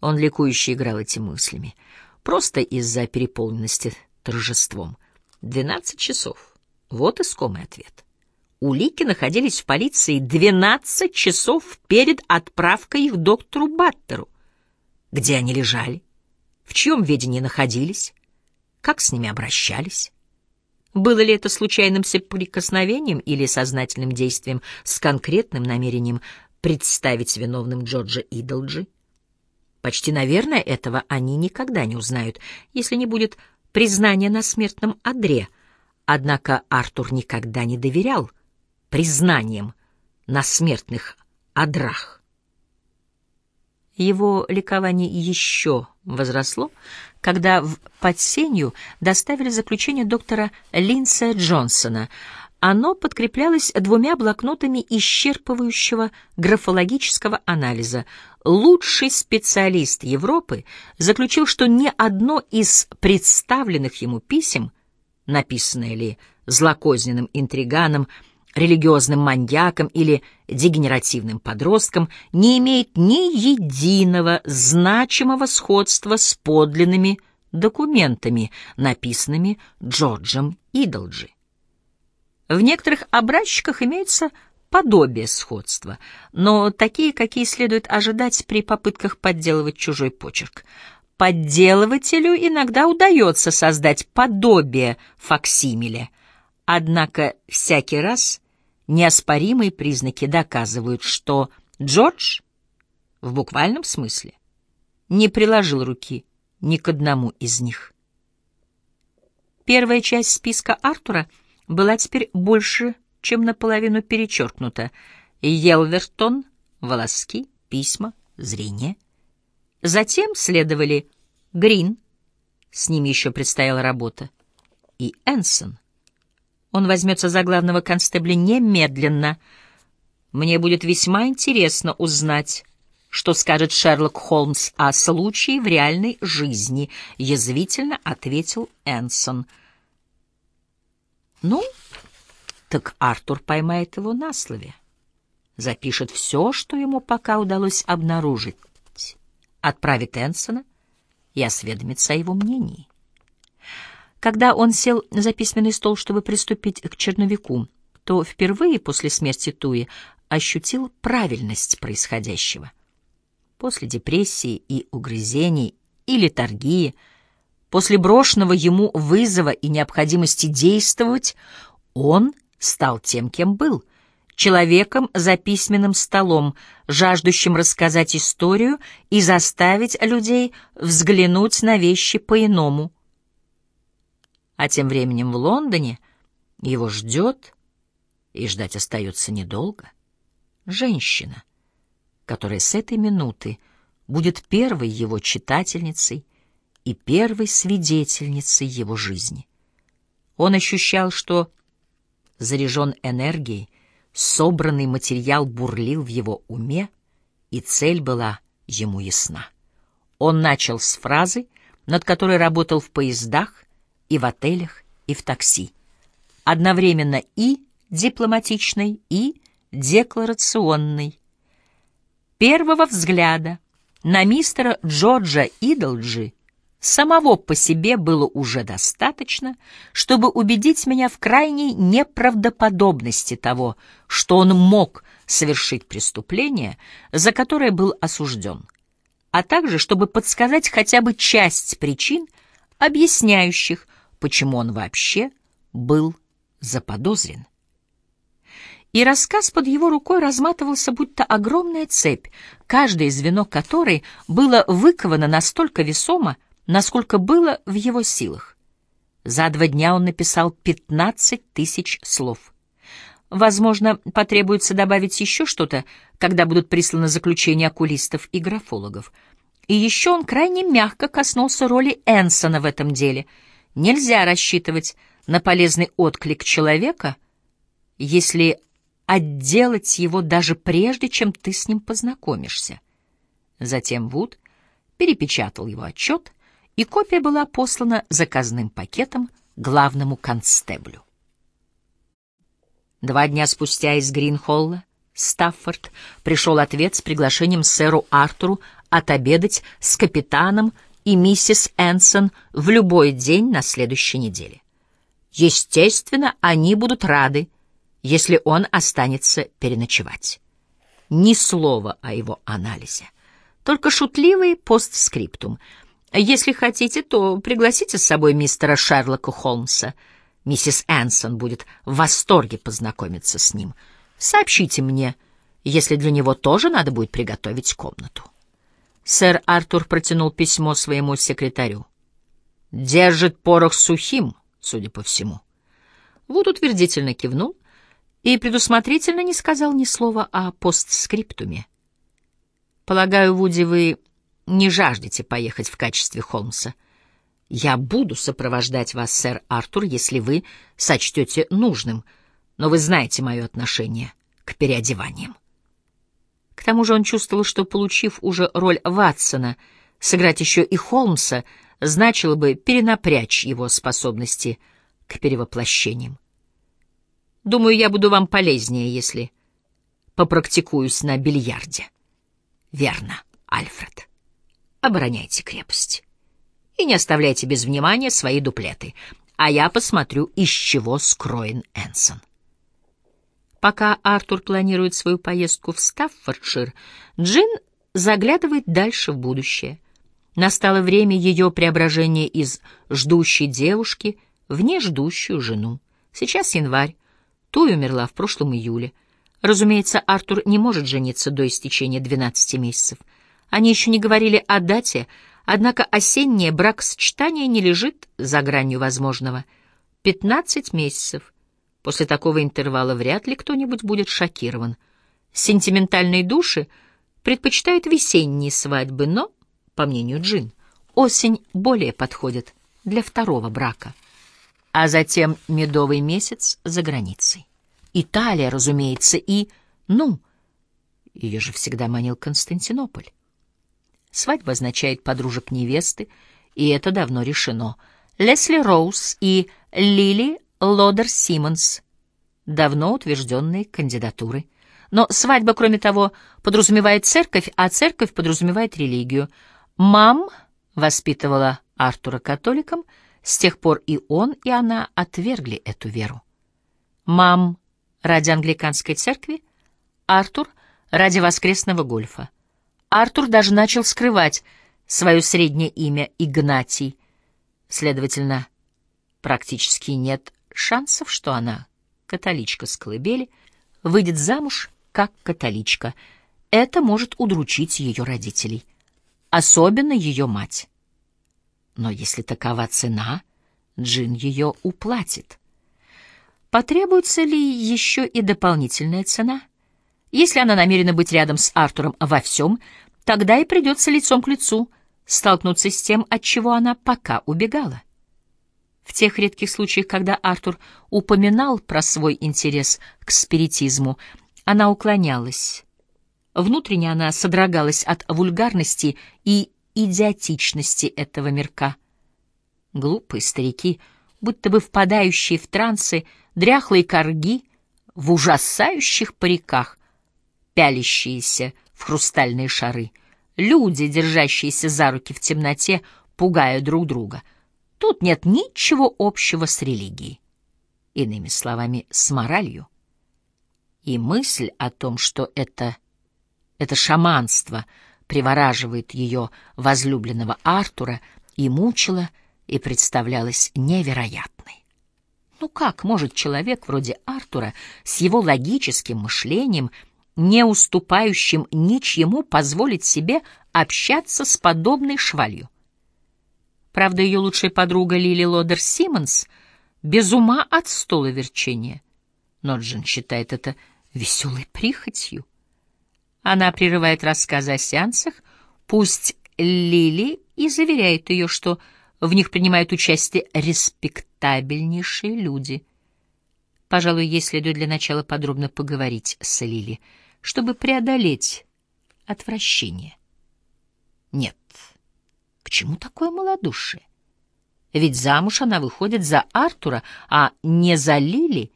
Он ликующе играл эти мыслями, просто из-за переполненности торжеством. Двенадцать часов. Вот искомый ответ. Улики находились в полиции двенадцать часов перед отправкой их доктору Баттеру. Где они лежали? В чьем ведении находились? Как с ними обращались? Было ли это случайным соприкосновением или сознательным действием с конкретным намерением представить виновным Джорджа Идолджи? Почти, наверное, этого они никогда не узнают, если не будет признания на смертном одре. Однако Артур никогда не доверял признаниям на смертных одрах. Его ликование еще возросло, когда в подсенью доставили заключение доктора Линдса Джонсона. Оно подкреплялось двумя блокнотами исчерпывающего графологического анализа. Лучший специалист Европы заключил, что ни одно из представленных ему писем, написанное ли злокозненным интриганом, религиозным маньяком или дегенеративным подростком, не имеет ни единого значимого сходства с подлинными документами, написанными Джорджем Идолджи. В некоторых образчиках имеется подобие сходства, но такие, какие следует ожидать при попытках подделывать чужой почерк. Подделывателю иногда удается создать подобие факсимиле, однако всякий раз неоспоримые признаки доказывают, что Джордж, в буквальном смысле, не приложил руки ни к одному из них. Первая часть списка Артура была теперь больше, чем наполовину перечеркнута. Елвертон, волоски, письма, зрение. Затем следовали Грин, с ним еще предстояла работа, и Энсон — он возьмется за главного констебля немедленно. Мне будет весьма интересно узнать, что скажет Шерлок Холмс о случае в реальной жизни, — язвительно ответил Энсон. Ну, так Артур поймает его на слове. Запишет все, что ему пока удалось обнаружить. Отправит Энсона и осведомится о его мнении. Когда он сел за письменный стол, чтобы приступить к черновику, то впервые после смерти Туи ощутил правильность происходящего. После депрессии и угрызений и летаргии, после брошенного ему вызова и необходимости действовать, он стал тем, кем был — человеком за письменным столом, жаждущим рассказать историю и заставить людей взглянуть на вещи по-иному. А тем временем в Лондоне его ждет, и ждать остается недолго, женщина, которая с этой минуты будет первой его читательницей и первой свидетельницей его жизни. Он ощущал, что заряжен энергией, собранный материал бурлил в его уме, и цель была ему ясна. Он начал с фразы, над которой работал в поездах, и в отелях, и в такси. Одновременно и дипломатичной, и декларационной. Первого взгляда на мистера Джорджа Идолджи самого по себе было уже достаточно, чтобы убедить меня в крайней неправдоподобности того, что он мог совершить преступление, за которое был осужден, а также чтобы подсказать хотя бы часть причин, объясняющих, почему он вообще был заподозрен. И рассказ под его рукой разматывался, будто огромная цепь, каждое звено которой было выковано настолько весомо, насколько было в его силах. За два дня он написал пятнадцать тысяч слов. Возможно, потребуется добавить еще что-то, когда будут присланы заключения окулистов и графологов. И еще он крайне мягко коснулся роли Энсона в этом деле — Нельзя рассчитывать на полезный отклик человека, если отделать его даже прежде, чем ты с ним познакомишься. Затем Вуд перепечатал его отчет, и копия была послана заказным пакетом главному констеблю. Два дня спустя из Гринхолла Стаффорд пришел ответ с приглашением сэру Артуру отобедать с капитаном и миссис Энсон в любой день на следующей неделе. Естественно, они будут рады, если он останется переночевать. Ни слова о его анализе, только шутливый постскриптум. Если хотите, то пригласите с собой мистера Шерлока Холмса. Миссис Энсон будет в восторге познакомиться с ним. Сообщите мне, если для него тоже надо будет приготовить комнату. Сэр Артур протянул письмо своему секретарю. «Держит порох сухим», судя по всему. Вуд утвердительно кивнул и предусмотрительно не сказал ни слова о постскриптуме. «Полагаю, Вуди, вы не жаждете поехать в качестве Холмса. Я буду сопровождать вас, сэр Артур, если вы сочтете нужным, но вы знаете мое отношение к переодеваниям». К тому же он чувствовал, что, получив уже роль Ватсона, сыграть еще и Холмса значило бы перенапрячь его способности к перевоплощениям. Думаю, я буду вам полезнее, если попрактикуюсь на бильярде. Верно, Альфред. Обороняйте крепость. И не оставляйте без внимания свои дуплеты, а я посмотрю, из чего скроен Энсон. Пока Артур планирует свою поездку в Стаффордшир, Джин заглядывает дальше в будущее. Настало время ее преображения из ждущей девушки в неждущую жену. Сейчас январь. Туй умерла в прошлом июле. Разумеется, Артур не может жениться до истечения 12 месяцев. Они еще не говорили о дате, однако осеннее бракосочетание не лежит за гранью возможного. 15 месяцев — После такого интервала вряд ли кто-нибудь будет шокирован. Сентиментальные души предпочитают весенние свадьбы, но, по мнению Джин, осень более подходит для второго брака. А затем медовый месяц за границей. Италия, разумеется, и, ну, ее же всегда манил Константинополь. Свадьба означает подружек невесты, и это давно решено. Лесли Роуз и Лили Лодер Симмонс, давно утвержденные кандидатуры. Но свадьба, кроме того, подразумевает церковь, а церковь подразумевает религию. Мам воспитывала Артура католиком, с тех пор и он, и она отвергли эту веру. Мам ради англиканской церкви, Артур ради воскресного гольфа. Артур даже начал скрывать свое среднее имя Игнатий. Следовательно, практически нет шансов, что она, католичка с колыбели, выйдет замуж как католичка. Это может удручить ее родителей, особенно ее мать. Но если такова цена, Джин ее уплатит. Потребуется ли еще и дополнительная цена? Если она намерена быть рядом с Артуром во всем, тогда и придется лицом к лицу столкнуться с тем, от чего она пока убегала. В тех редких случаях, когда Артур упоминал про свой интерес к спиритизму, она уклонялась. Внутренне она содрогалась от вульгарности и идиотичности этого мирка. Глупые старики, будто бы впадающие в трансы, дряхлые корги в ужасающих париках, пялящиеся в хрустальные шары, люди, держащиеся за руки в темноте, пугая друг друга — Тут нет ничего общего с религией, иными словами, с моралью. И мысль о том, что это, это шаманство привораживает ее возлюбленного Артура, и мучила, и представлялась невероятной. Ну как может человек вроде Артура с его логическим мышлением, не уступающим ничьему, позволить себе общаться с подобной швалью? Правда, ее лучшая подруга Лили Лодер Симмонс без ума от стола верчения. Но считает это веселой прихотью. Она прерывает рассказы о сеансах, пусть Лили и заверяет ее, что в них принимают участие респектабельнейшие люди. Пожалуй, ей следует для начала подробно поговорить с Лили, чтобы преодолеть отвращение. Нет, к чему такое малодушие? Ведь замуж она выходит за Артура, а не за Лили,